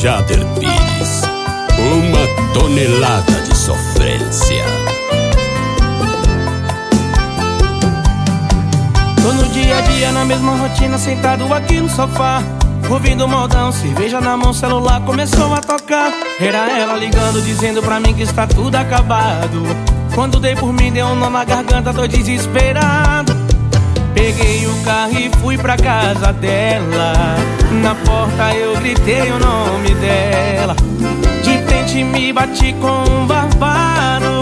Jader Pires. Uma tonelada de sofrência. Tô no dia a dia, na mesma rotina, sentado aqui no sofá. Ouvindo modão, cerveja na mão, celular começou a tocar. Era ela ligando, dizendo pra mim que está tudo acabado. Quando dei por mim, deu um nó na garganta, tô desesperado. Peguei o carro e fui pra casa dela. Na porta eu gritei o nome dela. De frente me bati com um barbaro,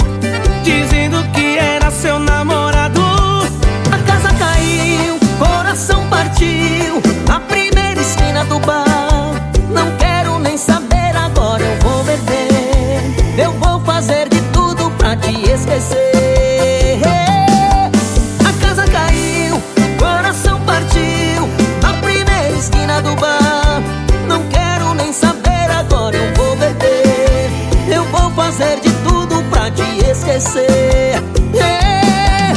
fazer de tudo pra te esquecer. Yeah.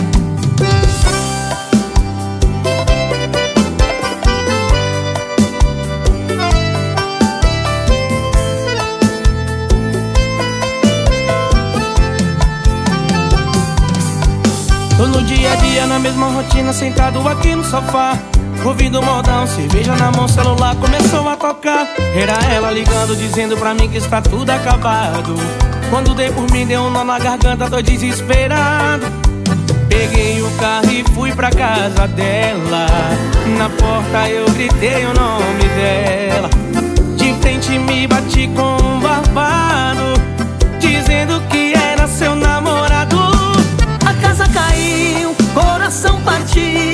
Tô no dia a dia, na mesma rotina, sentado aqui no sofá. Ouvindo modão, cerveja na mão, celular começou a tocar. Era ela ligando, dizendo pra mim que está tudo acabado Quando dei por mim, deu um nó na garganta, tô desesperado. Peguei o carro e fui pra casa dela. Na porta eu gritei o nome dela. De frente me bati com um barbado Dizendo que era seu namorado. A casa caiu, coração partiu